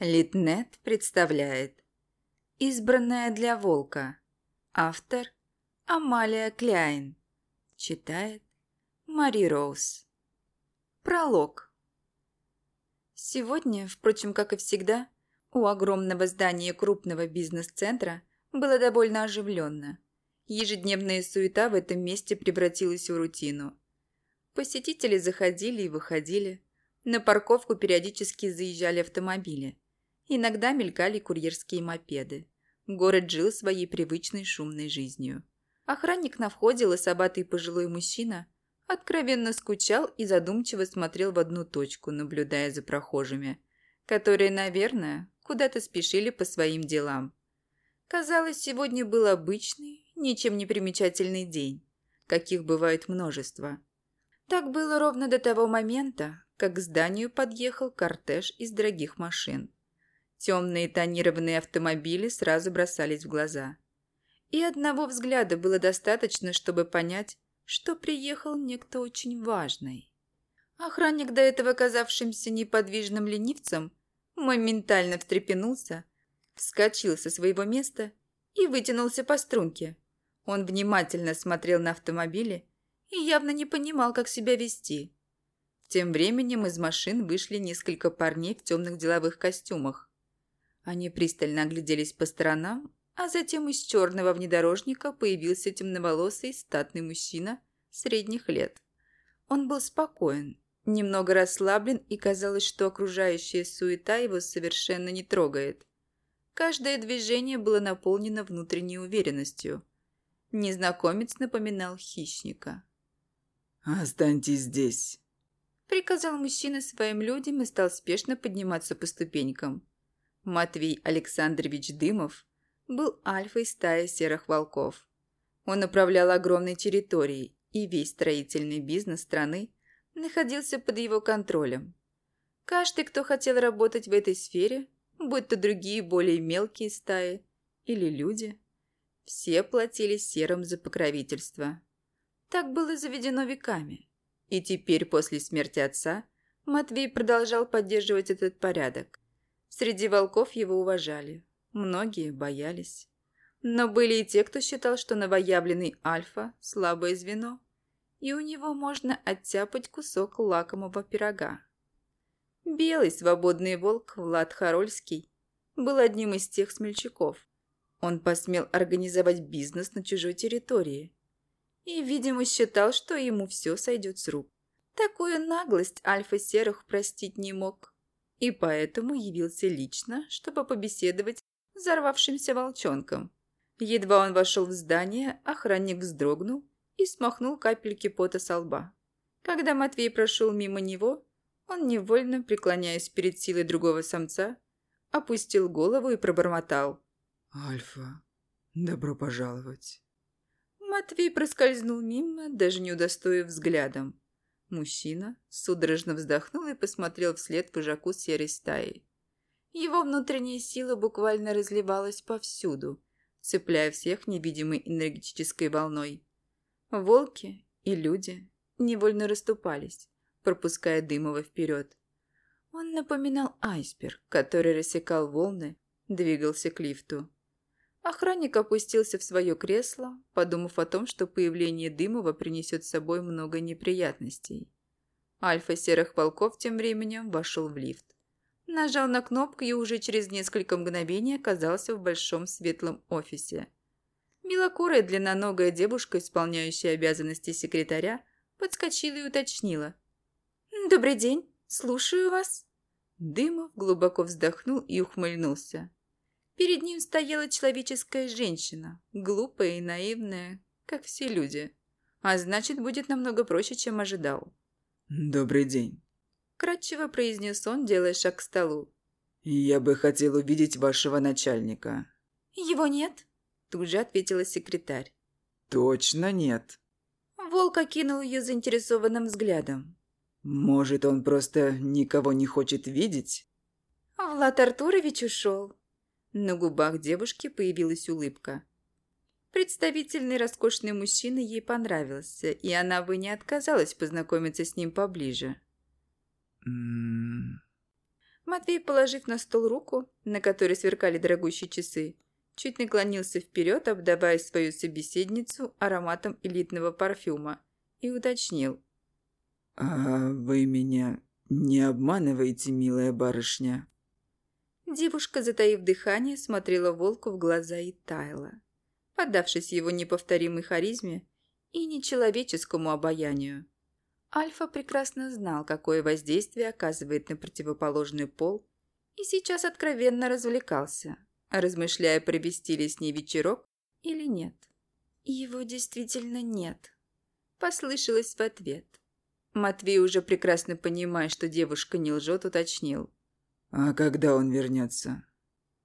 Литнет представляет «Избранная для волка». Автор Амалия Кляйн. Читает Мари Роуз. Пролог. Сегодня, впрочем, как и всегда, у огромного здания крупного бизнес-центра было довольно оживленно. Ежедневная суета в этом месте превратилась в рутину. Посетители заходили и выходили. На парковку периодически заезжали автомобили – Иногда мелькали курьерские мопеды. Город жил своей привычной шумной жизнью. Охранник на входе, лысоватый пожилой мужчина, откровенно скучал и задумчиво смотрел в одну точку, наблюдая за прохожими, которые, наверное, куда-то спешили по своим делам. Казалось, сегодня был обычный, ничем не примечательный день, каких бывает множество. Так было ровно до того момента, как к зданию подъехал кортеж из дорогих машин. Темные тонированные автомобили сразу бросались в глаза. И одного взгляда было достаточно, чтобы понять, что приехал некто очень важный. Охранник, до этого казавшимся неподвижным ленивцем, моментально встрепенулся, вскочил со своего места и вытянулся по струнке. Он внимательно смотрел на автомобили и явно не понимал, как себя вести. Тем временем из машин вышли несколько парней в темных деловых костюмах. Они пристально огляделись по сторонам, а затем из черного внедорожника появился темноволосый статный мужчина средних лет. Он был спокоен, немного расслаблен и казалось, что окружающая суета его совершенно не трогает. Каждое движение было наполнено внутренней уверенностью. Незнакомец напоминал хищника. «Останьтесь здесь», — приказал мужчина своим людям и стал спешно подниматься по ступенькам. Матвей Александрович Дымов был альфой стаи серых волков. Он управлял огромной территорией, и весь строительный бизнес страны находился под его контролем. Каждый, кто хотел работать в этой сфере, будь то другие более мелкие стаи или люди, все платили серым за покровительство. Так было заведено веками. И теперь, после смерти отца, Матвей продолжал поддерживать этот порядок. Среди волков его уважали. Многие боялись. Но были и те, кто считал, что новоявленный Альфа – слабое звено, и у него можно оттяпать кусок лакомого пирога. Белый свободный волк Влад Харольский был одним из тех смельчаков. Он посмел организовать бизнес на чужой территории и, видимо, считал, что ему все сойдет с рук. Такую наглость Альфа Серых простить не мог и поэтому явился лично, чтобы побеседовать с взорвавшимся волчонком. Едва он вошел в здание, охранник вздрогнул и смахнул капельки пота со лба. Когда Матвей прошел мимо него, он, невольно преклоняясь перед силой другого самца, опустил голову и пробормотал. «Альфа, добро пожаловать». Матвей проскользнул мимо, даже не удостоив взглядом. Мужчина судорожно вздохнул и посмотрел вслед вожаку серой стаи. Его внутренняя сила буквально разливалась повсюду, цепляя всех невидимой энергетической волной. Волки и люди невольно расступались, пропуская Дымова вперед. Он напоминал айсберг, который рассекал волны, двигался к лифту. Охранник опустился в свое кресло, подумав о том, что появление Дымова принесет с собой много неприятностей. Альфа серых волков тем временем вошел в лифт. Нажал на кнопку и уже через несколько мгновений оказался в большом светлом офисе. Белокурая длинноногая девушка, исполняющая обязанности секретаря, подскочила и уточнила. «Добрый день, слушаю вас». Дымов глубоко вздохнул и ухмыльнулся. Перед ним стояла человеческая женщина, глупая и наивная, как все люди. А значит, будет намного проще, чем ожидал. «Добрый день», – кратчево произнес он, делая шаг к столу. «Я бы хотел увидеть вашего начальника». «Его нет?» – тут же ответила секретарь. «Точно нет». Волк окинул ее заинтересованным взглядом. «Может, он просто никого не хочет видеть?» «Влад Артурович ушел», на губах девушки появилась улыбка. Представительный роскошный мужчина ей понравился, и она бы не отказалась познакомиться с ним поближе. Матвей, положив на стол руку, на которой сверкали дорогущие часы, чуть наклонился вперед, обдавая свою собеседницу ароматом элитного парфюма, и уточнил. «А вы меня не обманываете, милая барышня?» Девушка, затаив дыхание, смотрела волку в глаза и таяла, поддавшись его неповторимой харизме и нечеловеческому обаянию. Альфа прекрасно знал, какое воздействие оказывает на противоположный пол, и сейчас откровенно развлекался, размышляя, провести ли с ней вечерок или нет. «Его действительно нет», – послышалось в ответ. Матвей, уже прекрасно понимая, что девушка не лжет, уточнил. «А когда он вернется?»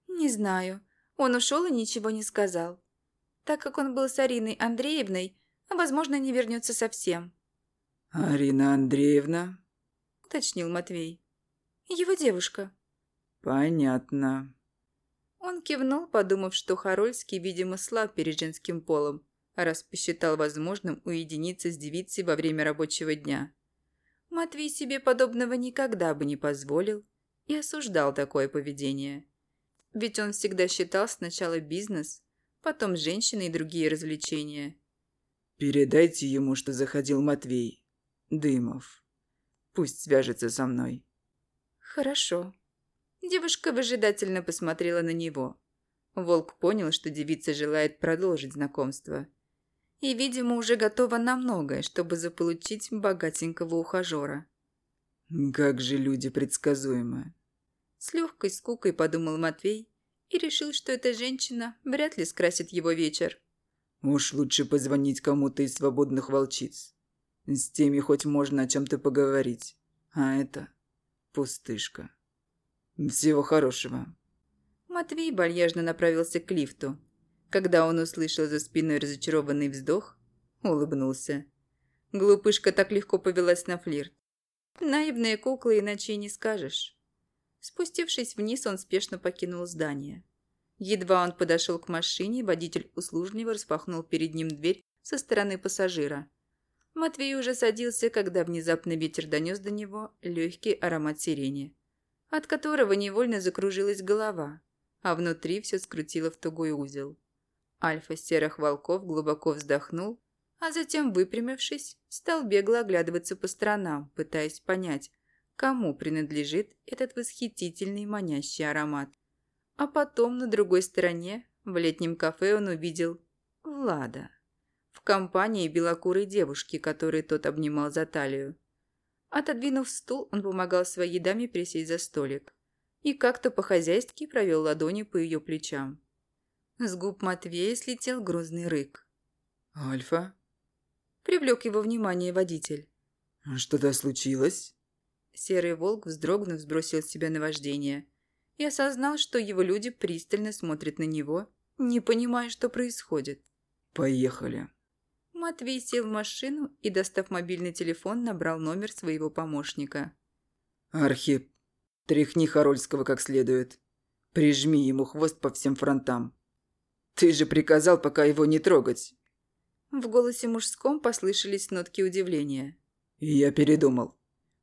«Не знаю. Он ушел и ничего не сказал. Так как он был с Ариной Андреевной, возможно, не вернется совсем». «Арина Андреевна?» – уточнил Матвей. «Его девушка». «Понятно». Он кивнул, подумав, что Харольский, видимо, слаб перед женским полом, раз посчитал возможным уединиться с девицей во время рабочего дня. Матвей себе подобного никогда бы не позволил, и осуждал такое поведение. Ведь он всегда считал сначала бизнес, потом женщины и другие развлечения. «Передайте ему, что заходил Матвей. Дымов. Пусть свяжется со мной». «Хорошо». Девушка выжидательно посмотрела на него. Волк понял, что девица желает продолжить знакомство. И, видимо, уже готова на многое, чтобы заполучить богатенького ухажера. «Как же люди предсказуемы. С легкой скукой подумал Матвей и решил, что эта женщина вряд ли скрасит его вечер. Уж лучше позвонить кому-то из свободных волчиц. С теми хоть можно о чем-то поговорить. А это пустышка. Всего хорошего. Матвей вальяжно направился к лифту. Когда он услышал за спиной разочарованный вздох, улыбнулся. Глупышка так легко повелась на флирт. Наивная кукла, иначе не скажешь. Спустившись вниз, он спешно покинул здание. Едва он подошел к машине, водитель услужливо распахнул перед ним дверь со стороны пассажира. Матвей уже садился, когда внезапно ветер донес до него легкий аромат сирени, от которого невольно закружилась голова, а внутри все скрутило в тугой узел. Альфа серых волков глубоко вздохнул, а затем, выпрямившись, стал бегло оглядываться по сторонам, пытаясь понять, кому принадлежит этот восхитительный манящий аромат. А потом на другой стороне, в летнем кафе, он увидел Влада. В компании белокурой девушки, которой тот обнимал за талию. Отодвинув стул, он помогал своей даме присесть за столик. И как-то по-хозяйски провел ладони по ее плечам. С губ Матвея слетел грозный рык. «Альфа?» Привлек его внимание водитель. «Что-то случилось?» Серый волк, вздрогнув, сбросил с себя наваждение и осознал, что его люди пристально смотрят на него, не понимая, что происходит. «Поехали». Матвей сел в машину и, достав мобильный телефон, набрал номер своего помощника. «Архип, тряхни Харольского как следует. Прижми ему хвост по всем фронтам. Ты же приказал пока его не трогать». В голосе мужском послышались нотки удивления. «Я передумал.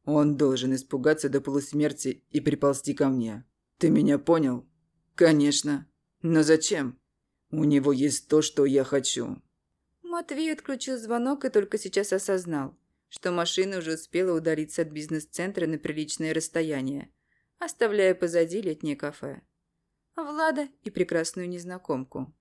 Он должен испугаться до полусмерти и приползти ко мне. Ты меня понял? Конечно. Но зачем? У него есть то, что я хочу. Матвей отключил звонок и только сейчас осознал, что машина уже успела удалиться от бизнес-центра на приличное расстояние, оставляя позади летнее кафе. Влада и прекрасную незнакомку.